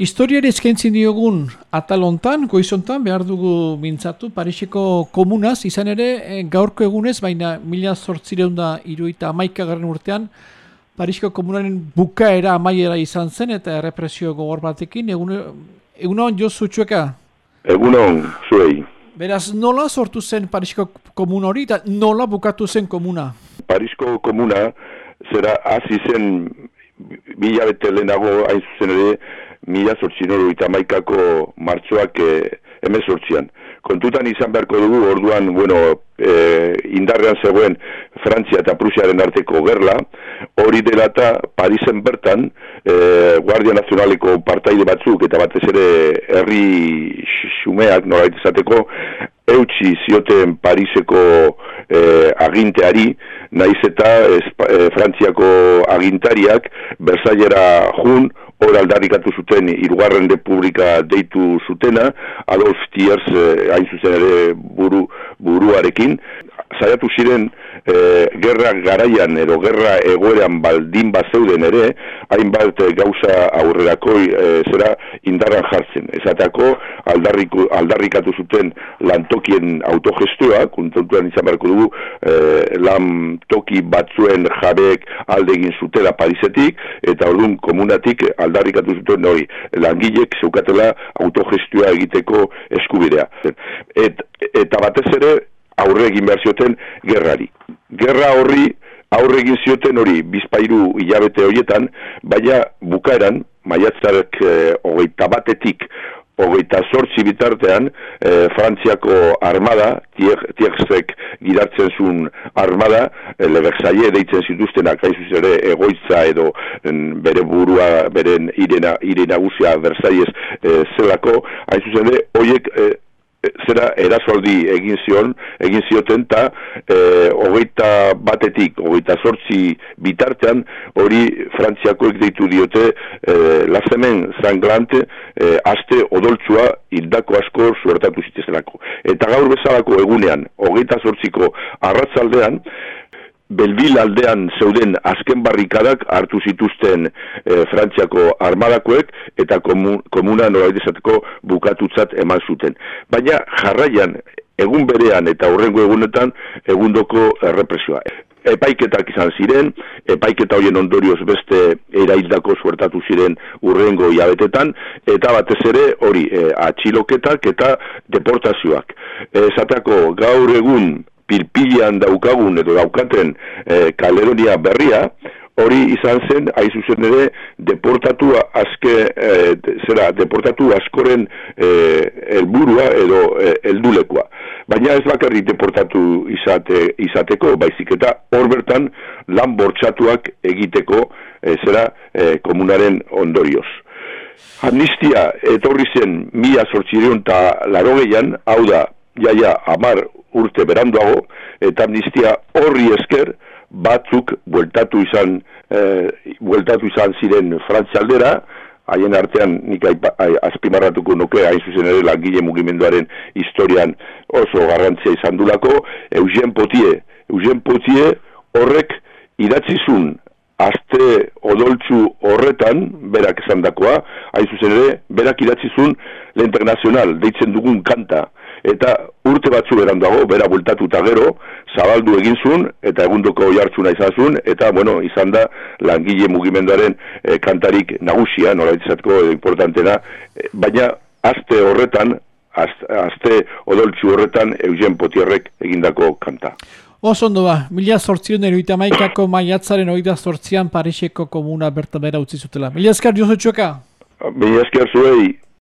Historiari eskaintzin diogun atalontan, goizontan, behar dugu mintzatu, Pariseko komunaz, izan ere, eh, gaurko egunez, baina mila zortzireun da iruita amaika garen urtean, Pariseko komunaren bukaera amaiera izan zen, eta errepresio gogor batekin, egunon jo zutsueka? Egunon, zuei. Beraz, nola sortu zen Pariseko komun hori, eta nola bukatu zen komuna? Parisko komuna, zera, hasi zen, bila bete lehenago, hain zuzen ere, mila zortzinoru eta maikako martxoak e, emezortzian. Kontutan izan beharko dugu, orduan, bueno, e, indarrean zegoen Frantzia eta Prusiaren arteko gerla, hori dela eta Parisen bertan, e, Guardia Nazionaleko partaide batzuk eta batez ere herri xumeak, norait izateko, eutxi zioten Pariseko e, aginteari, naiz eta Frantziako agintariak Bersailera jun, hor aldarrikatu zuten irugarren republika deitu zutena, Adolf Thiers eh, hain zuzen ere buru, buruarekin, zaiatu ziren e, gerra garaian edo gerra egoeran baldin bat zeuden ere, hainbat gauza aurrerakoi e, zera indarran jartzen. Ezatako aldarriku, aldarrikatu zuten lantokien autogestoa, kontentuan izan beharko dugu, e, lan toki batzuen jabeek aldegin zutela Parisetik, eta orduan komunatik aldarrikatu zuten hori langilek zeukatela autogestoa egiteko eskubidea. Et, eta batez ere, aurre egin behar zioten gerrari. Gerra horri aurre egin zioten hori bizpairu hilabete horietan, baina bukaeran, maiatzarek e, hogeita batetik, hogeita sortzi bitartean, e, Frantziako armada, tierzek gidartzen zuen armada, e, lebekzaie deitzen zituztenak, haizuz ere egoitza edo bere burua, beren irena, irena guzia Versailles e, zelako, haizuz ere, hoiek e, zera erasoldi egin zion, egin zioten, eta e, hogeita batetik, hogeita sortzi bitartean, hori frantziakoek deitu diote, e, lazemen zanglante, e, aste odoltsua hildako asko zuertatu zitezenako. Eta gaur bezalako egunean, hogeita sortziko arratzaldean, Belbil aldean zeuden azken barrikadak hartu zituzten e, Frantziako armadakoek eta komun, komuna noraide izateko bukatutzat eman zuten. Baina jarraian egun berean eta horrengo egunetan egundoko errepresioa. Epaiketak izan ziren, epaiketa hoien ondorioz beste eraildako suertatu ziren urrengo iabetetan, eta batez ere hori e, atxiloketak eta deportazioak. Esatako gaur egun pilpilian daukagun edo daukaten e, Kaledonia berria, hori izan zen, aizuzen ere, deportatu aske, e, zera, deportatu askoren e, elburua edo e, eldulekoa. Baina ez bakarrik deportatu izate, izateko, baizik eta hor bertan lan bortxatuak egiteko, e, zera, e, komunaren ondorioz. Amnistia etorri zen mila sortxireun eta larogeian, hau da, jaia, amar urte beranduago, eta amnistia horri esker, batzuk bueltatu izan, e, bueltatu izan ziren frantzialdera, haien artean nik azpimarratuko nuke, hain zuzen ere langile mugimenduaren historian oso garrantzia izan dulako, Eugen Potie, Eugen Potie horrek idatzizun azte odoltzu horretan, berak esan dakoa, hain zuzen ere, berak idatzizun l'internacional, deitzen dugun kanta, eta urte batzu beran dago, bera bultatu eta gero, zabaldu egin zuen, eta egundoko jartzuna izan zuen, eta, bueno, izan da, langile mugimenduaren e, kantarik nagusia, nola ditzatko, importantena, e, baina, azte horretan, azte odoltzu horretan, Eugen Potierrek egindako kanta. Oso ondo ba, mila sortzion eruita maikako maiatzaren oida sortzian Pariseko komuna berta bera utzi zutela. Mila esker, Josu Txoka? Mila esker zuei.